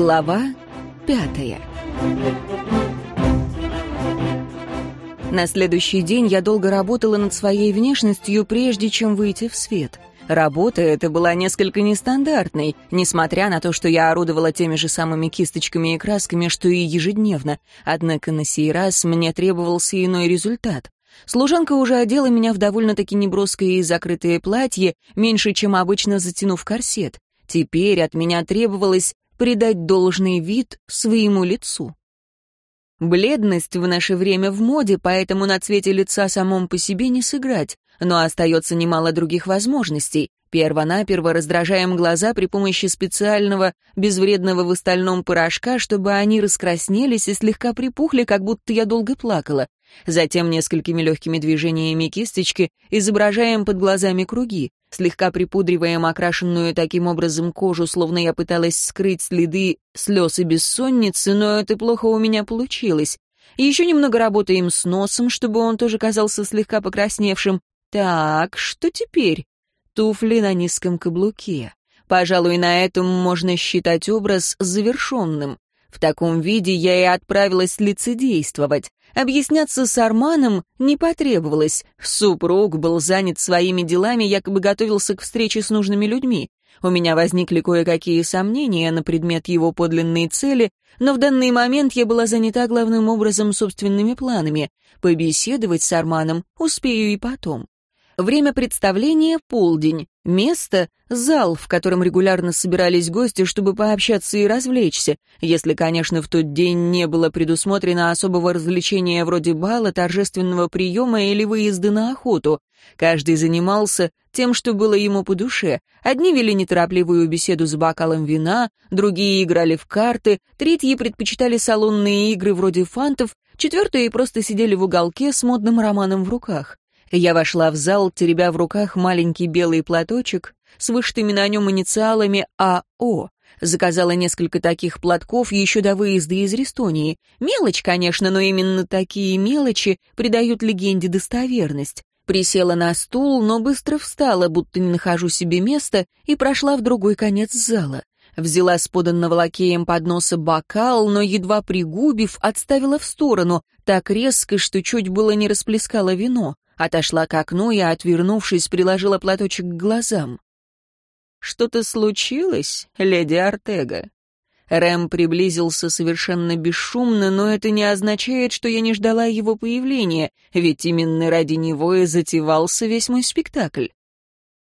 Глава пятая На следующий день я долго работала над своей внешностью, прежде чем выйти в свет. Работа эта была несколько нестандартной, несмотря на то, что я орудовала теми же самыми кисточками и красками, что и ежедневно. Однако на сей раз мне требовался иной результат. Служанка уже одела меня в довольно-таки неброское и закрытое платье, меньше, чем обычно затянув корсет. Теперь от меня требовалось придать должный вид своему лицу. Бледность в наше время в моде, поэтому на цвете лица самом по себе не сыграть, но остается немало других возможностей. Первонаперво раздражаем глаза при помощи специального, безвредного в остальном порошка, чтобы они раскраснелись и слегка припухли, как будто я долго плакала. Затем несколькими легкими движениями кисточки изображаем под глазами круги, слегка припудриваем окрашенную таким образом кожу, словно я пыталась скрыть следы слез и бессонницы, но это плохо у меня получилось. Еще немного работаем с носом, чтобы он тоже казался слегка покрасневшим. Так, что теперь? Туфли на низком каблуке. Пожалуй, на этом можно считать образ завершенным. В таком виде я и отправилась лицедействовать. Объясняться с Арманом не потребовалось. Супруг был занят своими делами, якобы готовился к встрече с нужными людьми. У меня возникли кое-какие сомнения на предмет его подлинной цели, но в данный момент я была занята главным образом собственными планами. Побеседовать с Арманом успею и потом. Время представления — полдень. Место — зал, в котором регулярно собирались гости, чтобы пообщаться и развлечься, если, конечно, в тот день не было предусмотрено особого развлечения вроде бала, торжественного приема или выезда на охоту. Каждый занимался тем, что было ему по душе. Одни вели неторопливую беседу с бокалом вина, другие играли в карты, третьи предпочитали салонные игры вроде фантов, четвертые просто сидели в уголке с модным романом в руках. Я вошла в зал, теребя в руках маленький белый платочек с вышитыми на нем инициалами АО. Заказала несколько таких платков еще до выезда из Рестонии. Мелочь, конечно, но именно такие мелочи придают легенде достоверность. Присела на стул, но быстро встала, будто не нахожу себе места, и прошла в другой конец зала. Взяла с поданного лакеем подноса бокал, но, едва пригубив, отставила в сторону, так резко, что чуть было не расплескала вино отошла к окну и, отвернувшись, приложила платочек к глазам. «Что-то случилось, леди Артега?» Рэм приблизился совершенно бесшумно, но это не означает, что я не ждала его появления, ведь именно ради него и затевался весь мой спектакль.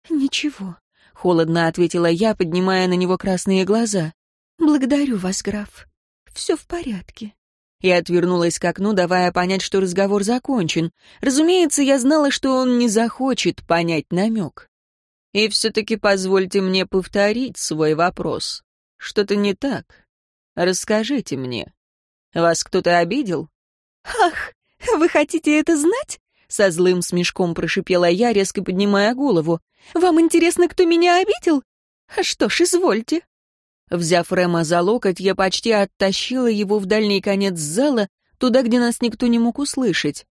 «Ничего», — холодно ответила я, поднимая на него красные глаза. «Благодарю вас, граф. Все в порядке» и отвернулась к окну, давая понять, что разговор закончен. Разумеется, я знала, что он не захочет понять намек. И все-таки позвольте мне повторить свой вопрос. Что-то не так? Расскажите мне. Вас кто-то обидел? Ах, вы хотите это знать? Со злым смешком прошипела я, резко поднимая голову. «Вам интересно, кто меня обидел? Что ж, извольте». Взяв Рема за локоть, я почти оттащила его в дальний конец зала, туда, где нас никто не мог услышать.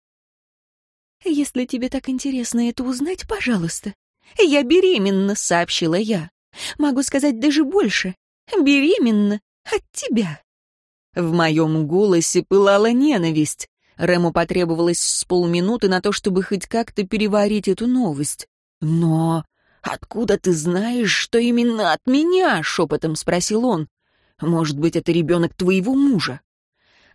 «Если тебе так интересно это узнать, пожалуйста. Я беременна», — сообщила я. «Могу сказать даже больше. Беременна от тебя». В моем голосе пылала ненависть. Рему потребовалось с полминуты на то, чтобы хоть как-то переварить эту новость. Но «Откуда ты знаешь, что именно от меня?» — шепотом спросил он. «Может быть, это ребенок твоего мужа?»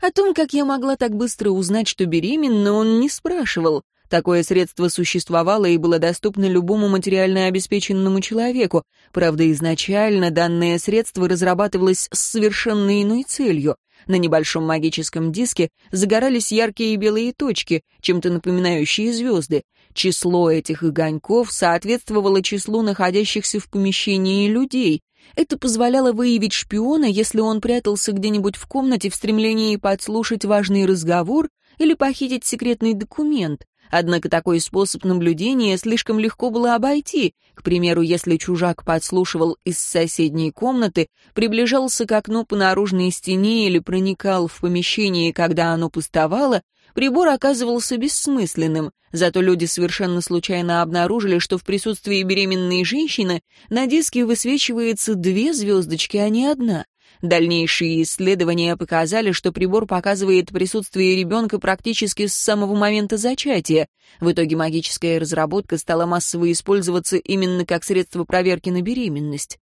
О том, как я могла так быстро узнать, что беременна, он не спрашивал. Такое средство существовало и было доступно любому материально обеспеченному человеку. Правда, изначально данное средство разрабатывалось с совершенно иной целью. На небольшом магическом диске загорались яркие белые точки, чем-то напоминающие звезды. Число этих огоньков соответствовало числу находящихся в помещении людей. Это позволяло выявить шпиона, если он прятался где-нибудь в комнате в стремлении подслушать важный разговор или похитить секретный документ. Однако такой способ наблюдения слишком легко было обойти. К примеру, если чужак подслушивал из соседней комнаты, приближался к окну по наружной стене или проникал в помещение, когда оно пустовало, Прибор оказывался бессмысленным, зато люди совершенно случайно обнаружили, что в присутствии беременной женщины на диске высвечивается две звездочки, а не одна. Дальнейшие исследования показали, что прибор показывает присутствие ребенка практически с самого момента зачатия. В итоге магическая разработка стала массово использоваться именно как средство проверки на беременность.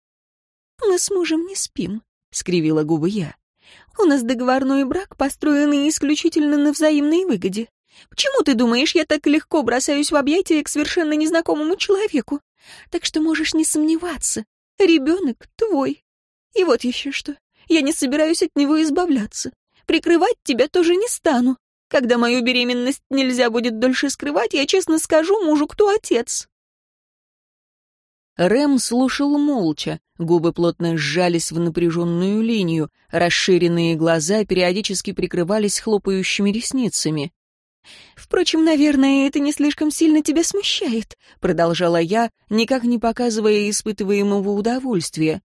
«Мы с мужем не спим», — скривила губы я. «У нас договорной брак, построенный исключительно на взаимной выгоде. Почему ты думаешь, я так легко бросаюсь в объятия к совершенно незнакомому человеку? Так что можешь не сомневаться. Ребенок твой. И вот еще что. Я не собираюсь от него избавляться. Прикрывать тебя тоже не стану. Когда мою беременность нельзя будет дольше скрывать, я честно скажу мужу, кто отец». Рэм слушал молча, губы плотно сжались в напряженную линию, расширенные глаза периодически прикрывались хлопающими ресницами. «Впрочем, наверное, это не слишком сильно тебя смущает», — продолжала я, никак не показывая испытываемого удовольствия.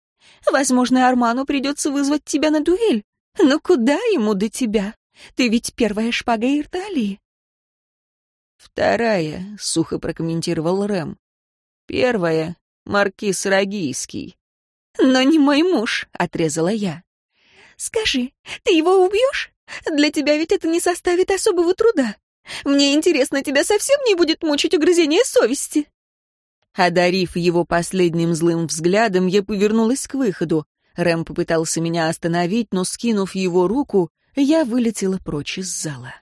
Возможно, Арману придется вызвать тебя на дуэль. Но куда ему до тебя? Ты ведь первая шпага Ирталии. Вторая, — сухо прокомментировал Рэм. Первая — маркиз Рогийский. Но не мой муж, — отрезала я. Скажи, ты его убьешь? Для тебя ведь это не составит особого труда. Мне интересно, тебя совсем не будет мучить угрызение совести. Одарив его последним злым взглядом, я повернулась к выходу. Рэм попытался меня остановить, но, скинув его руку, я вылетела прочь из зала.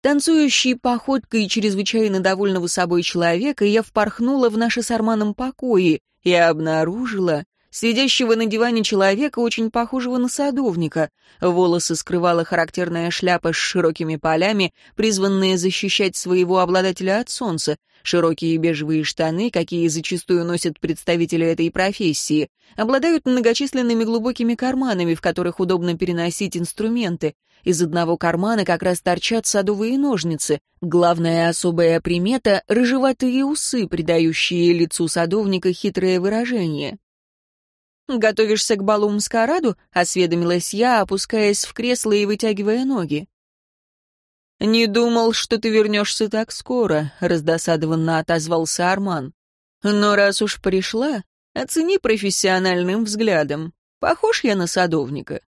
Танцующей походкой чрезвычайно довольного собой человека я впорхнула в наши с Арманом покои и обнаружила, Сидящего на диване человека, очень похожего на садовника. Волосы скрывала характерная шляпа с широкими полями, призванная защищать своего обладателя от солнца, широкие бежевые штаны, какие зачастую носят представители этой профессии, обладают многочисленными глубокими карманами, в которых удобно переносить инструменты. Из одного кармана как раз торчат садовые ножницы. Главная особая примета — рыжеватые усы, придающие лицу садовника хитрое выражение. «Готовишься к балу маскараду?» — осведомилась я, опускаясь в кресло и вытягивая ноги. «Не думал, что ты вернешься так скоро», — раздосадованно отозвался Арман. «Но раз уж пришла, оцени профессиональным взглядом. Похож я на садовника?»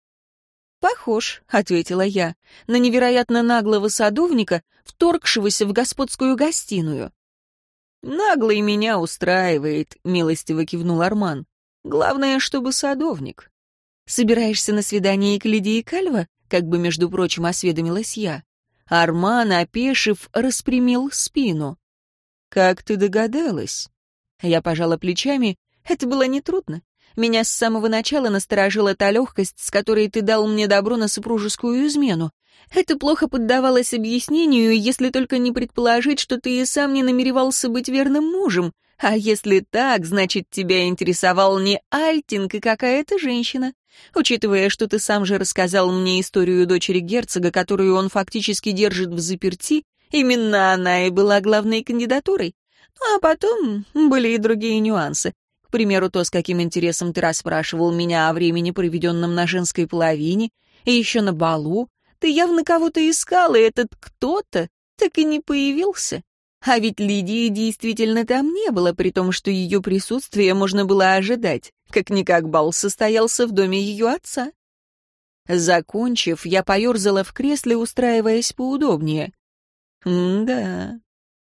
«Похож», — ответила я, — «на невероятно наглого садовника, вторгшегося в господскую гостиную». «Наглый меня устраивает», — милостиво кивнул Арман. Главное, чтобы садовник. Собираешься на свидание к Лидии Кальва? Как бы, между прочим, осведомилась я. Арман, опешив, распрямил спину. «Как ты догадалась?» Я пожала плечами. Это было нетрудно. Меня с самого начала насторожила та легкость, с которой ты дал мне добро на супружескую измену. Это плохо поддавалось объяснению, если только не предположить, что ты и сам не намеревался быть верным мужем, а если так, значит, тебя интересовал не Альтинг и какая-то женщина. Учитывая, что ты сам же рассказал мне историю дочери герцога, которую он фактически держит в заперти, именно она и была главной кандидатурой. Ну, а потом были и другие нюансы. К примеру, то, с каким интересом ты расспрашивал меня о времени, проведенном на женской половине, и еще на балу. Ты явно кого-то искал, и этот кто-то так и не появился. А ведь Лидии действительно там не было, при том, что ее присутствие можно было ожидать. Как-никак бал состоялся в доме ее отца. Закончив, я поерзала в кресле, устраиваясь поудобнее. «Да,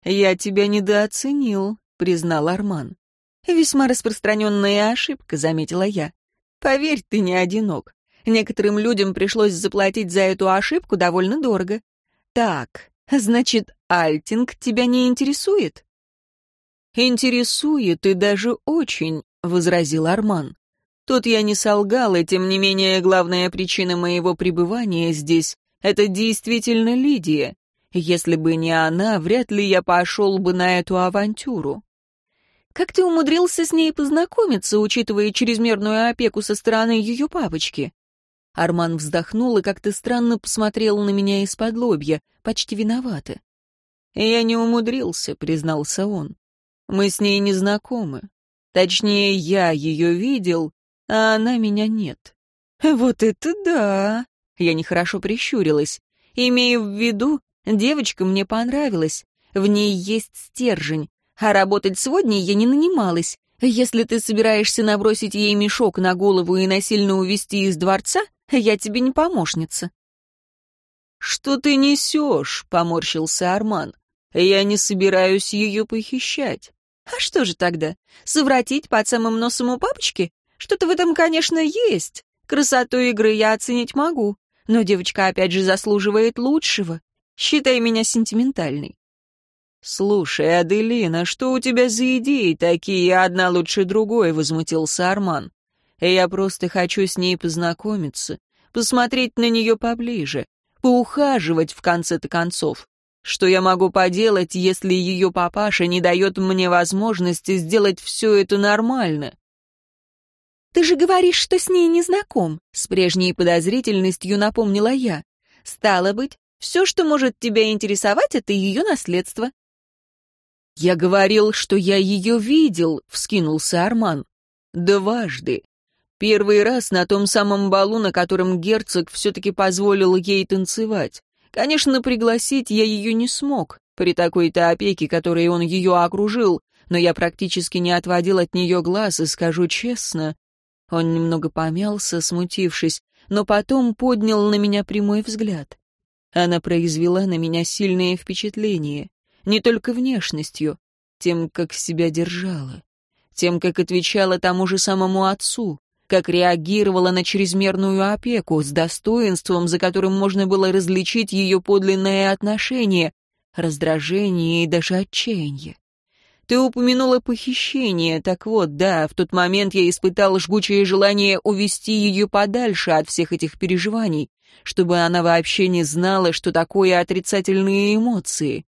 я тебя недооценил», — признал Арман. «Весьма распространенная ошибка», — заметила я. «Поверь, ты не одинок. Некоторым людям пришлось заплатить за эту ошибку довольно дорого. Так, значит, Альтинг тебя не интересует?» «Интересует и даже очень», — возразил Арман. «Тут я не солгал, и тем не менее главная причина моего пребывания здесь — это действительно Лидия. Если бы не она, вряд ли я пошел бы на эту авантюру». «Как ты умудрился с ней познакомиться, учитывая чрезмерную опеку со стороны ее папочки?» Арман вздохнул и как-то странно посмотрел на меня из-под лобья, почти виновато. «Я не умудрился», — признался он. «Мы с ней не знакомы. Точнее, я ее видел, а она меня нет». «Вот это да!» — я нехорошо прищурилась. «Имею в виду, девочка мне понравилась. В ней есть стержень, а работать сегодня я не нанималась. Если ты собираешься набросить ей мешок на голову и насильно увести из дворца, я тебе не помощница». «Что ты несешь?» — поморщился Арман. «Я не собираюсь ее похищать». «А что же тогда? Совратить под самым носом у папочки? Что-то в этом, конечно, есть. Красоту игры я оценить могу, но девочка опять же заслуживает лучшего. Считай меня сентиментальной». «Слушай, Аделина, что у тебя за идеи такие, одна лучше другой?» — возмутился Арман. «Я просто хочу с ней познакомиться, посмотреть на нее поближе, поухаживать в конце-то концов. Что я могу поделать, если ее папаша не дает мне возможности сделать все это нормально?» «Ты же говоришь, что с ней не знаком», — с прежней подозрительностью напомнила я. «Стало быть, все, что может тебя интересовать, это ее наследство. «Я говорил, что я ее видел», — вскинулся Арман. «Дважды. Первый раз на том самом балу, на котором герцог все-таки позволил ей танцевать. Конечно, пригласить я ее не смог, при такой-то опеке, которой он ее окружил, но я практически не отводил от нее глаз, и скажу честно...» Он немного помялся, смутившись, но потом поднял на меня прямой взгляд. Она произвела на меня сильное впечатление не только внешностью, тем, как себя держала, тем, как отвечала тому же самому отцу, как реагировала на чрезмерную опеку, с достоинством, за которым можно было различить ее подлинное отношение, раздражение и даже отчаяние. Ты упомянула похищение, так вот, да, в тот момент я испытал жгучее желание увести ее подальше от всех этих переживаний, чтобы она вообще не знала, что такое отрицательные эмоции.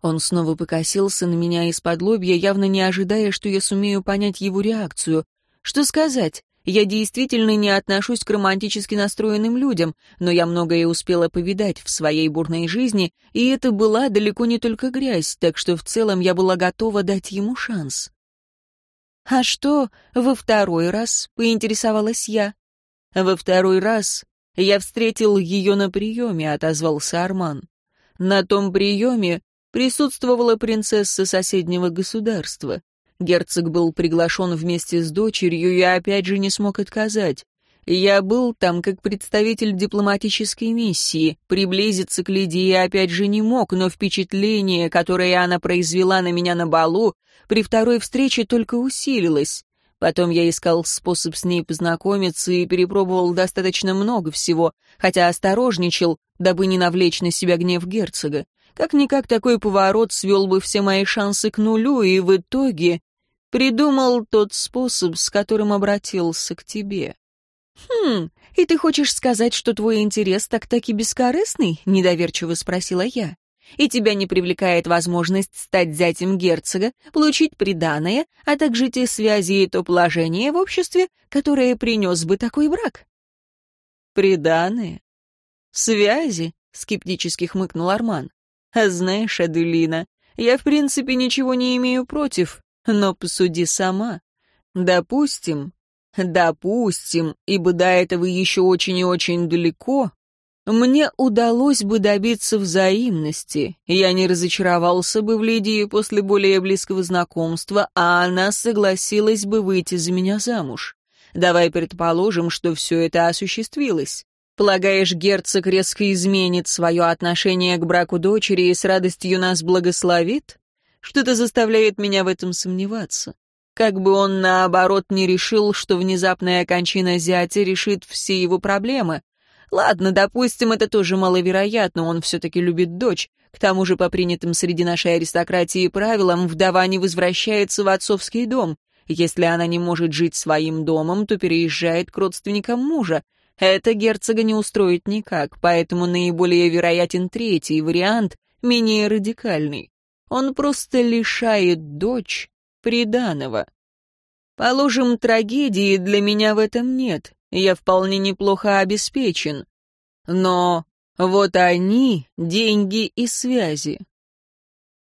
Он снова покосился на меня из-под лобья, явно не ожидая, что я сумею понять его реакцию. Что сказать? Я действительно не отношусь к романтически настроенным людям, но я многое успела повидать в своей бурной жизни, и это была далеко не только грязь, так что в целом я была готова дать ему шанс. «А что во второй раз?» — поинтересовалась я. «Во второй раз я встретил ее на приеме», — отозвался Арман. «На том приеме присутствовала принцесса соседнего государства. Герцог был приглашен вместе с дочерью и опять же не смог отказать. Я был там как представитель дипломатической миссии, приблизиться к Лидии опять же не мог, но впечатление, которое она произвела на меня на балу, при второй встрече только усилилось. Потом я искал способ с ней познакомиться и перепробовал достаточно много всего, хотя осторожничал, дабы не навлечь на себя гнев герцога. Как-никак такой поворот свел бы все мои шансы к нулю, и в итоге придумал тот способ, с которым обратился к тебе. «Хм, и ты хочешь сказать, что твой интерес так-таки бескорыстный?» — недоверчиво спросила я. «И тебя не привлекает возможность стать зятем герцога, получить приданое, а также те связи и то положение в обществе, которое принес бы такой брак?» «Приданое? Связи?» — скептически хмыкнул Арман. А знаешь, Аделина, я в принципе ничего не имею против, но посуди сама. Допустим, допустим, ибо до этого еще очень и очень далеко, мне удалось бы добиться взаимности. Я не разочаровался бы в Лидии после более близкого знакомства, а она согласилась бы выйти за меня замуж. Давай предположим, что все это осуществилось. Полагаешь, герцог резко изменит свое отношение к браку дочери и с радостью нас благословит? Что-то заставляет меня в этом сомневаться. Как бы он, наоборот, не решил, что внезапная кончина зятя решит все его проблемы. Ладно, допустим, это тоже маловероятно, он все-таки любит дочь. К тому же, по принятым среди нашей аристократии правилам, вдова не возвращается в отцовский дом. Если она не может жить своим домом, то переезжает к родственникам мужа. Это герцога не устроит никак, поэтому наиболее вероятен третий вариант, менее радикальный. Он просто лишает дочь приданого. Положим, трагедии для меня в этом нет, я вполне неплохо обеспечен. Но вот они, деньги и связи.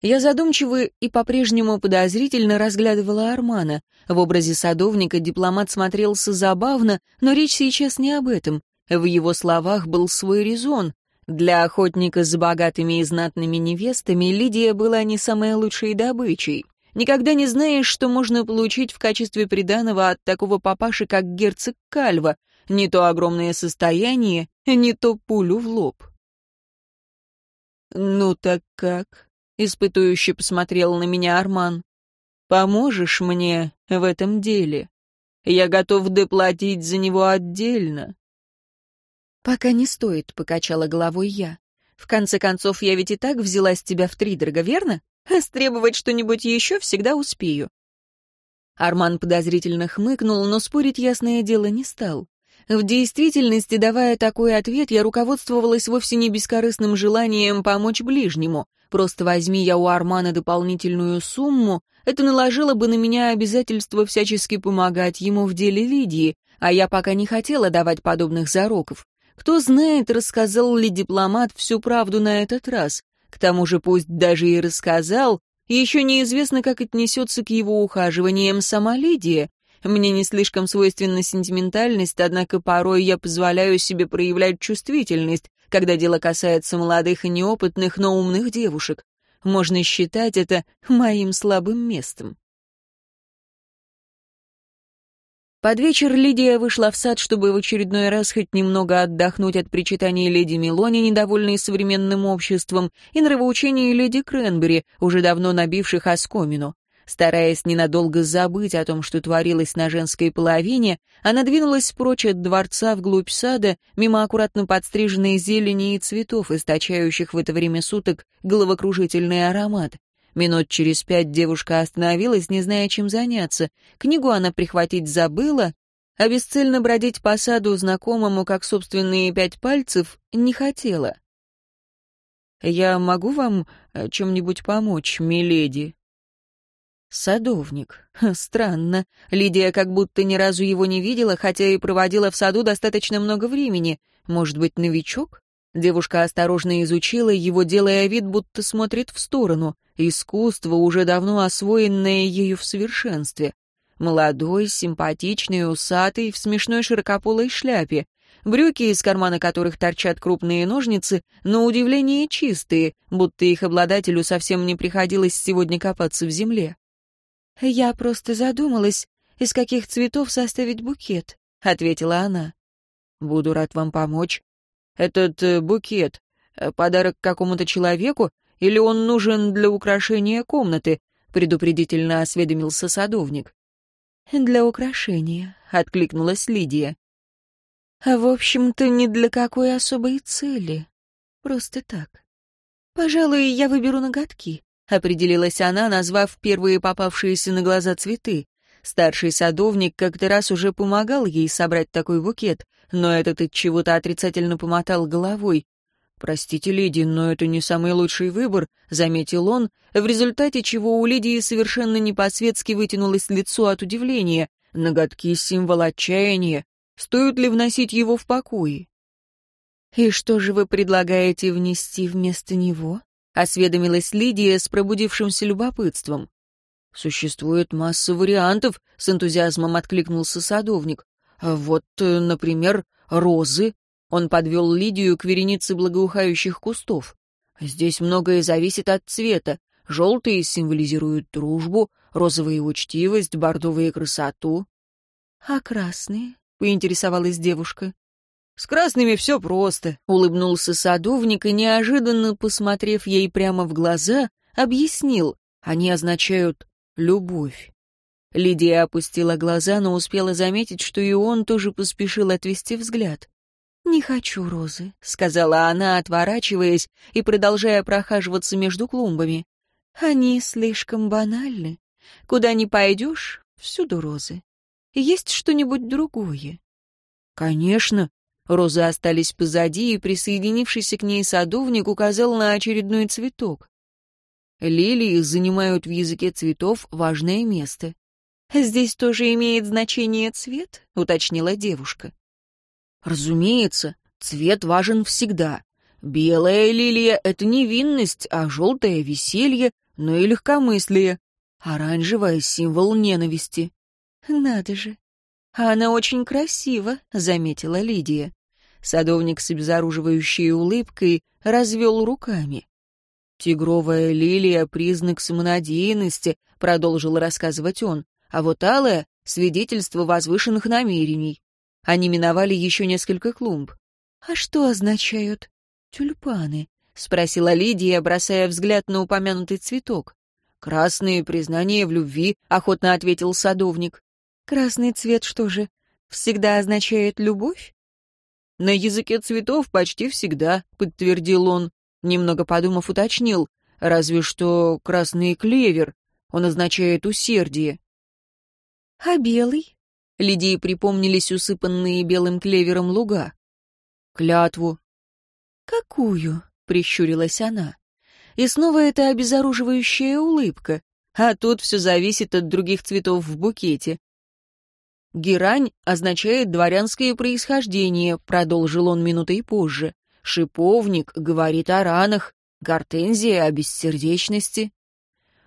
Я задумчиво и по-прежнему подозрительно разглядывала Армана. В образе садовника дипломат смотрелся забавно, но речь сейчас не об этом. В его словах был свой резон. Для охотника с богатыми и знатными невестами Лидия была не самой лучшей добычей. Никогда не знаешь, что можно получить в качестве приданого от такого папаши, как герцог Кальва. Не то огромное состояние, не то пулю в лоб. «Ну так как?» — испытующе посмотрел на меня Арман. «Поможешь мне в этом деле? Я готов доплатить за него отдельно». «Пока не стоит», — покачала головой я. «В конце концов, я ведь и так взяла с тебя втридорога, верно? Стребовать что-нибудь еще всегда успею». Арман подозрительно хмыкнул, но спорить ясное дело не стал. В действительности, давая такой ответ, я руководствовалась вовсе не бескорыстным желанием помочь ближнему. Просто возьми я у Армана дополнительную сумму, это наложило бы на меня обязательство всячески помогать ему в деле Лидии, а я пока не хотела давать подобных зароков. Кто знает, рассказал ли дипломат всю правду на этот раз. К тому же, пусть даже и рассказал, еще неизвестно, как отнесется к его ухаживаниям сама Лидия. Мне не слишком свойственна сентиментальность, однако порой я позволяю себе проявлять чувствительность, когда дело касается молодых и неопытных, но умных девушек. Можно считать это моим слабым местом. Под вечер Лидия вышла в сад, чтобы в очередной раз хоть немного отдохнуть от причитаний леди Мелони, недовольной современным обществом, и нравоучений леди Кренбери, уже давно набивших оскомину. Стараясь ненадолго забыть о том, что творилось на женской половине, она двинулась прочь от дворца вглубь сада, мимо аккуратно подстриженной зелени и цветов, источающих в это время суток головокружительный аромат. Минут через пять девушка остановилась, не зная, чем заняться. Книгу она прихватить забыла, а бесцельно бродить по саду знакомому, как собственные пять пальцев, не хотела. «Я могу вам э, чем-нибудь помочь, миледи?» Садовник. Странно. Лидия как будто ни разу его не видела, хотя и проводила в саду достаточно много времени. Может быть, новичок? Девушка осторожно изучила его, делая вид, будто смотрит в сторону. Искусство, уже давно освоенное ею в совершенстве. Молодой, симпатичный, усатый, в смешной широкополой шляпе. Брюки, из кармана которых торчат крупные ножницы, но удивление чистые, будто их обладателю совсем не приходилось сегодня копаться в земле. «Я просто задумалась, из каких цветов составить букет», — ответила она. «Буду рад вам помочь. Этот э, букет э, — подарок какому-то человеку или он нужен для украшения комнаты?» — предупредительно осведомился садовник. «Для украшения», — откликнулась Лидия. «А в общем-то, ни для какой особой цели. Просто так. Пожалуй, я выберу ноготки. — определилась она, назвав первые попавшиеся на глаза цветы. Старший садовник как-то раз уже помогал ей собрать такой букет, но этот от чего-то отрицательно помотал головой. «Простите, леди, но это не самый лучший выбор», — заметил он, в результате чего у леди совершенно не по-светски вытянулось лицо от удивления. Ноготки — символ отчаяния. Стоит ли вносить его в покои? «И что же вы предлагаете внести вместо него?» осведомилась Лидия с пробудившимся любопытством. «Существует масса вариантов», — с энтузиазмом откликнулся садовник. «Вот, э, например, розы». Он подвел Лидию к веренице благоухающих кустов. «Здесь многое зависит от цвета. Желтые символизируют дружбу, розовые — учтивость, бордовые — красоту». «А красные?» — поинтересовалась девушка. «С красными все просто», — улыбнулся садовник и, неожиданно посмотрев ей прямо в глаза, объяснил. «Они означают любовь». Лидия опустила глаза, но успела заметить, что и он тоже поспешил отвести взгляд. «Не хочу розы», — сказала она, отворачиваясь и продолжая прохаживаться между клумбами. «Они слишком банальны. Куда ни пойдешь, всюду розы. Есть что-нибудь другое?» «Конечно», Розы остались позади, и присоединившийся к ней садовник указал на очередной цветок. Лилии занимают в языке цветов важное место. «Здесь тоже имеет значение цвет?» — уточнила девушка. «Разумеется, цвет важен всегда. Белая лилия — это невинность, а желтая — веселье, но и легкомыслие. Оранжевая — символ ненависти». «Надо же, «А она очень красива», — заметила Лидия. Садовник с обезоруживающей улыбкой развел руками. «Тигровая лилия — признак самонадеянности», — продолжил рассказывать он, «а вот алая — свидетельство возвышенных намерений». Они миновали еще несколько клумб. «А что означают тюльпаны?» — спросила Лидия, бросая взгляд на упомянутый цветок. «Красные признания в любви», — охотно ответил садовник. «Красный цвет что же, всегда означает любовь?» «На языке цветов почти всегда», — подтвердил он. Немного подумав, уточнил. «Разве что красный клевер. Он означает усердие». «А белый?» Лидии припомнились усыпанные белым клевером луга. «Клятву». «Какую?» — прищурилась она. И снова эта обезоруживающая улыбка. А тут все зависит от других цветов в букете. «Герань означает дворянское происхождение», — продолжил он минутой позже. «Шиповник говорит о ранах, гортензия — о бессердечности».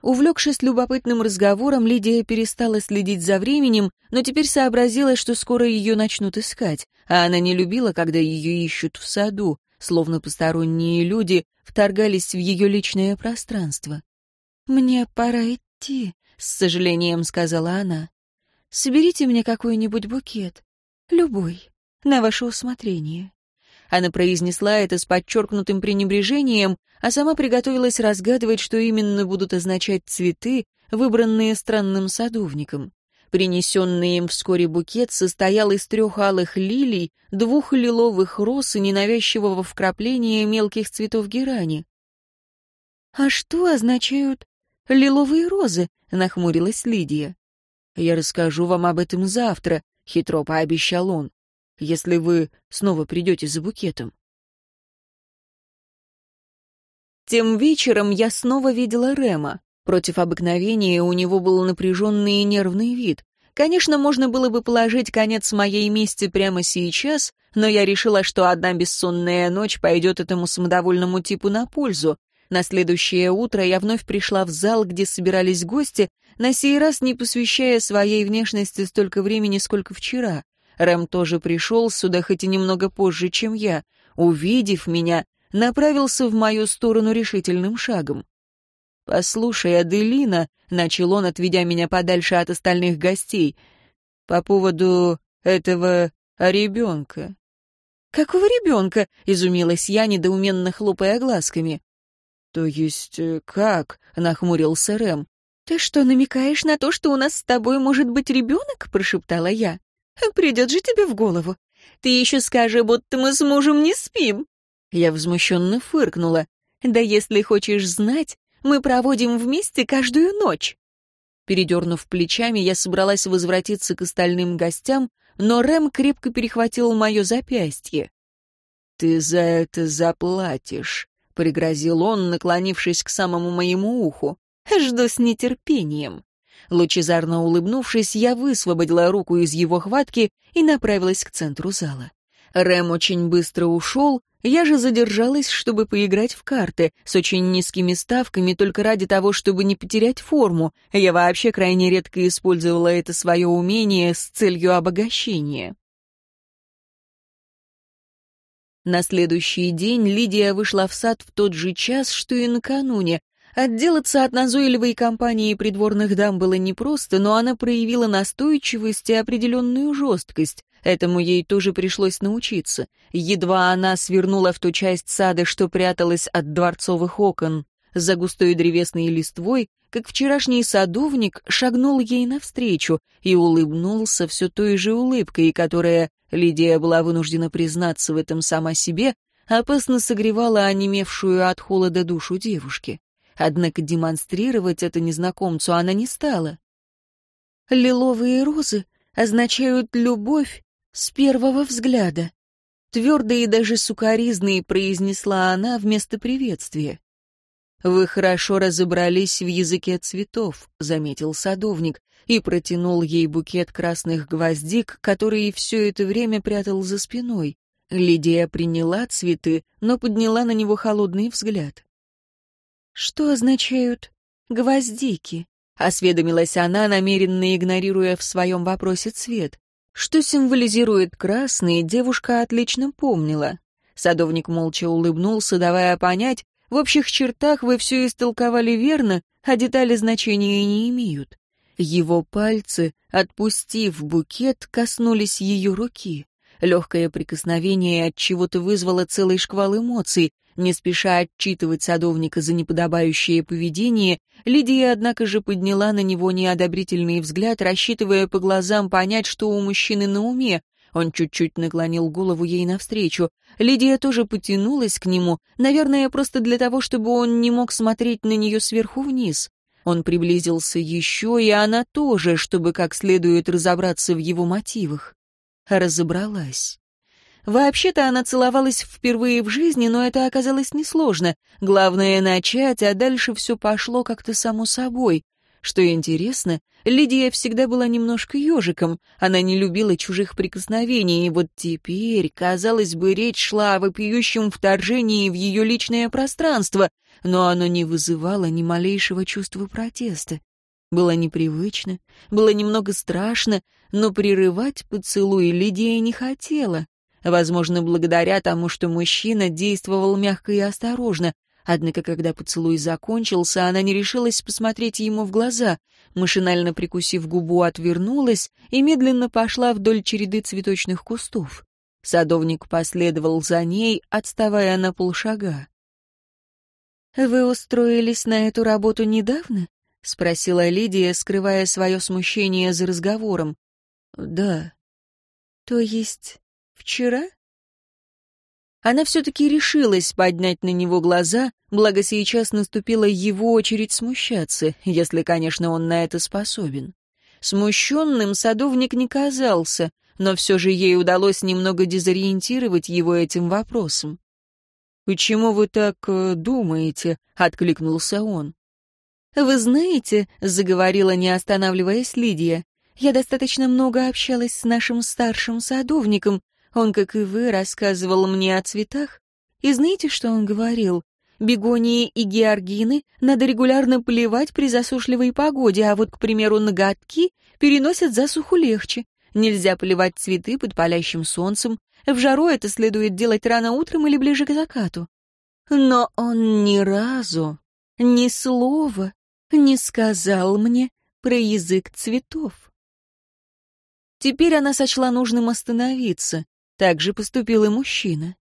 Увлекшись любопытным разговором, Лидия перестала следить за временем, но теперь сообразила, что скоро ее начнут искать, а она не любила, когда ее ищут в саду, словно посторонние люди вторгались в ее личное пространство. «Мне пора идти», — с сожалением сказала она. Соберите мне какой-нибудь букет. Любой. На ваше усмотрение». Она произнесла это с подчеркнутым пренебрежением, а сама приготовилась разгадывать, что именно будут означать цветы, выбранные странным садовником. Принесенный им вскоре букет состоял из трех алых лилий, двух лиловых роз и ненавязчивого вкрапления мелких цветов герани. «А что означают лиловые розы?» — нахмурилась Лидия. «Я расскажу вам об этом завтра», — хитро пообещал он, «если вы снова придете за букетом». Тем вечером я снова видела Рема. Против обыкновения у него был напряженный и нервный вид. Конечно, можно было бы положить конец моей мести прямо сейчас, но я решила, что одна бессонная ночь пойдет этому самодовольному типу на пользу. На следующее утро я вновь пришла в зал, где собирались гости, на сей раз не посвящая своей внешности столько времени, сколько вчера. Рэм тоже пришел сюда, хоть и немного позже, чем я. Увидев меня, направился в мою сторону решительным шагом. «Послушай, Аделина», — начал он, отведя меня подальше от остальных гостей, — «по поводу этого ребенка». «Какого ребенка?» — изумилась я, недоуменно хлопая глазками. «То есть э, как?» — нахмурился Рэм. «Ты что, намекаешь на то, что у нас с тобой может быть ребенок?» — прошептала я. «Придет же тебе в голову. Ты еще скажи, будто мы с мужем не спим». Я возмущенно фыркнула. «Да если хочешь знать, мы проводим вместе каждую ночь». Передернув плечами, я собралась возвратиться к остальным гостям, но Рэм крепко перехватил мое запястье. «Ты за это заплатишь», — пригрозил он, наклонившись к самому моему уху. Жду с нетерпением». Лучезарно улыбнувшись, я высвободила руку из его хватки и направилась к центру зала. Рэм очень быстро ушел, я же задержалась, чтобы поиграть в карты с очень низкими ставками только ради того, чтобы не потерять форму. Я вообще крайне редко использовала это свое умение с целью обогащения. На следующий день Лидия вышла в сад в тот же час, что и накануне, Отделаться от назойливой компании придворных дам было непросто, но она проявила настойчивость и определенную жесткость. Этому ей тоже пришлось научиться. Едва она свернула в ту часть сада, что пряталась от дворцовых окон, за густой древесной листвой, как вчерашний садовник шагнул ей навстречу и улыбнулся все той же улыбкой, которая, Лидия была вынуждена признаться в этом сама себе, опасно согревала онемевшую от холода душу девушки. Однако демонстрировать это незнакомцу она не стала. «Лиловые розы означают любовь с первого взгляда», твердо и даже сукоризной произнесла она вместо приветствия. «Вы хорошо разобрались в языке цветов», — заметил садовник, и протянул ей букет красных гвоздик, который все это время прятал за спиной. Лидия приняла цветы, но подняла на него холодный взгляд. «Что означают гвоздики?» — осведомилась она, намеренно игнорируя в своем вопросе цвет. Что символизирует красный, девушка отлично помнила. Садовник молча улыбнулся, давая понять, В общих чертах вы все истолковали верно, а детали значения не имеют. Его пальцы, отпустив букет, коснулись ее руки. Легкое прикосновение от чего-то вызвало целый шквал эмоций. Не спеша отчитывать садовника за неподобающее поведение, Лидия, однако же, подняла на него неодобрительный взгляд, рассчитывая по глазам понять, что у мужчины на уме. Он чуть-чуть наклонил голову ей навстречу. Лидия тоже потянулась к нему, наверное, просто для того, чтобы он не мог смотреть на нее сверху вниз. Он приблизился еще, и она тоже, чтобы как следует разобраться в его мотивах. Разобралась. Вообще-то она целовалась впервые в жизни, но это оказалось несложно. Главное — начать, а дальше все пошло как-то само собой. Что интересно, Лидия всегда была немножко ежиком, она не любила чужих прикосновений, и вот теперь, казалось бы, речь шла о вопиющем вторжении в ее личное пространство, но оно не вызывало ни малейшего чувства протеста. Было непривычно, было немного страшно, но прерывать поцелуй Лидия не хотела. Возможно, благодаря тому, что мужчина действовал мягко и осторожно. Однако, когда поцелуй закончился, она не решилась посмотреть ему в глаза. Машинально прикусив губу, отвернулась и медленно пошла вдоль череды цветочных кустов. Садовник последовал за ней, отставая на полшага. «Вы устроились на эту работу недавно?» — спросила Лидия, скрывая свое смущение за разговором. «Да». «То есть вчера?» Она все-таки решилась поднять на него глаза, благо сейчас наступила его очередь смущаться, если, конечно, он на это способен. Смущенным садовник не казался, но все же ей удалось немного дезориентировать его этим вопросом. «Почему вы так э, думаете?» — откликнулся он. «Вы знаете», — заговорила, не останавливаясь Лидия, «я достаточно много общалась с нашим старшим садовником. Он, как и вы, рассказывал мне о цветах. И знаете, что он говорил? Бегонии и георгины надо регулярно поливать при засушливой погоде, а вот, к примеру, ноготки переносят засуху легче. Нельзя поливать цветы под палящим солнцем. В жару это следует делать рано утром или ближе к закату. Но он ни разу, ни слова не сказал мне про язык цветов. Теперь она сочла нужным остановиться. Так же поступил и мужчина.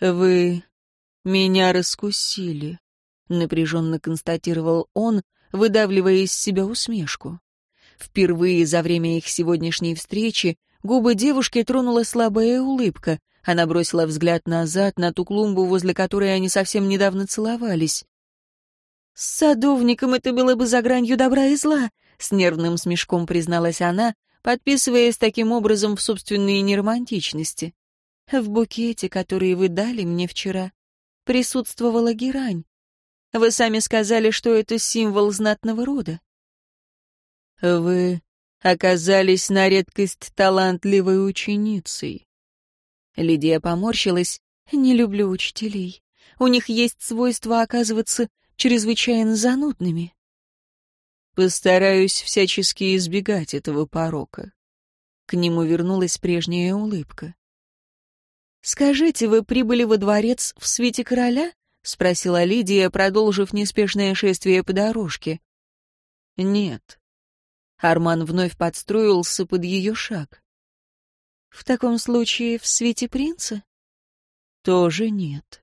«Вы меня раскусили», — напряженно констатировал он, выдавливая из себя усмешку. Впервые за время их сегодняшней встречи губы девушки тронула слабая улыбка. Она бросила взгляд назад на ту клумбу, возле которой они совсем недавно целовались. «С садовником это было бы за гранью добра и зла», — с нервным смешком призналась она, подписываясь таким образом в собственные неромантичности. «В букете, который вы дали мне вчера, присутствовала герань. Вы сами сказали, что это символ знатного рода. Вы оказались на редкость талантливой ученицей. Лидия поморщилась. Не люблю учителей. У них есть свойство оказываться чрезвычайно занудными. Постараюсь всячески избегать этого порока. К нему вернулась прежняя улыбка. «Скажите, вы прибыли во дворец в свете короля?» — спросила Лидия, продолжив неспешное шествие по дорожке. «Нет», Арман вновь подстроился под ее шаг. «В таком случае в свете принца?» «Тоже нет».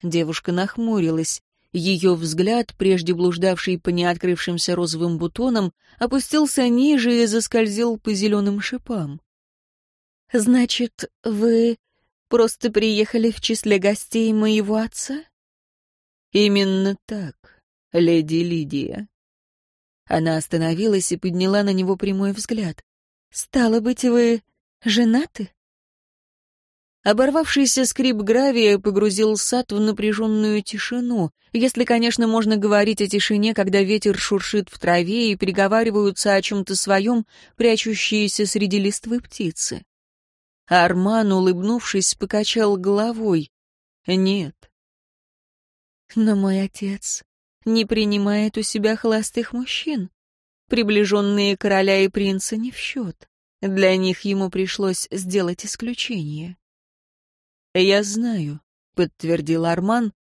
Девушка нахмурилась. Ее взгляд, прежде блуждавший по неоткрывшимся розовым бутонам, опустился ниже и заскользил по зеленым шипам. «Значит, вы просто приехали в числе гостей моего отца?» «Именно так, леди Лидия», она остановилась и подняла на него прямой взгляд. «Стало быть, вы женаты?» Оборвавшийся скрип гравия погрузил сад в напряженную тишину, если, конечно, можно говорить о тишине, когда ветер шуршит в траве и переговариваются о чем-то своем, прячущиеся среди листвы птицы. Арман, улыбнувшись, покачал головой. «Нет». «Но мой отец не принимает у себя холостых мужчин. Приближенные короля и принца не в счет. Для них ему пришлось сделать исключение. «Я знаю», — подтвердил Арман.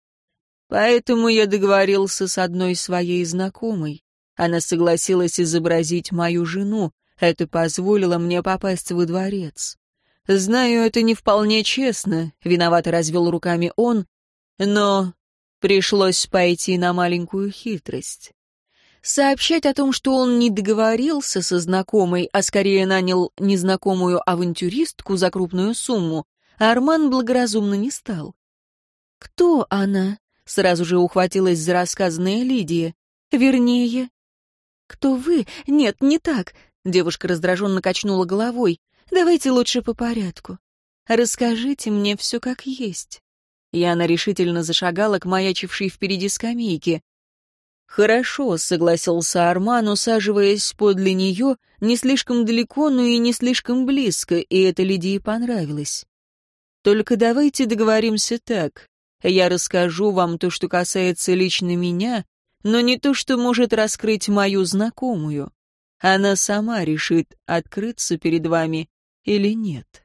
Поэтому я договорился с одной своей знакомой. Она согласилась изобразить мою жену. Это позволило мне попасть во дворец. Знаю, это не вполне честно, виновато развел руками он, но пришлось пойти на маленькую хитрость. Сообщать о том, что он не договорился со знакомой, а скорее нанял незнакомую авантюристку за крупную сумму, Арман благоразумно не стал. «Кто она?» — сразу же ухватилась за рассказанное Лидия. «Вернее...» «Кто вы? Нет, не так!» — девушка раздраженно качнула головой. «Давайте лучше по порядку. Расскажите мне все как есть». Яна решительно зашагала к маячившей впереди скамейке. «Хорошо», — согласился Арман, усаживаясь подле нее, не слишком далеко, но и не слишком близко, и это Лидии понравилось. «Только давайте договоримся так. Я расскажу вам то, что касается лично меня, но не то, что может раскрыть мою знакомую. Она сама решит, открыться перед вами или нет».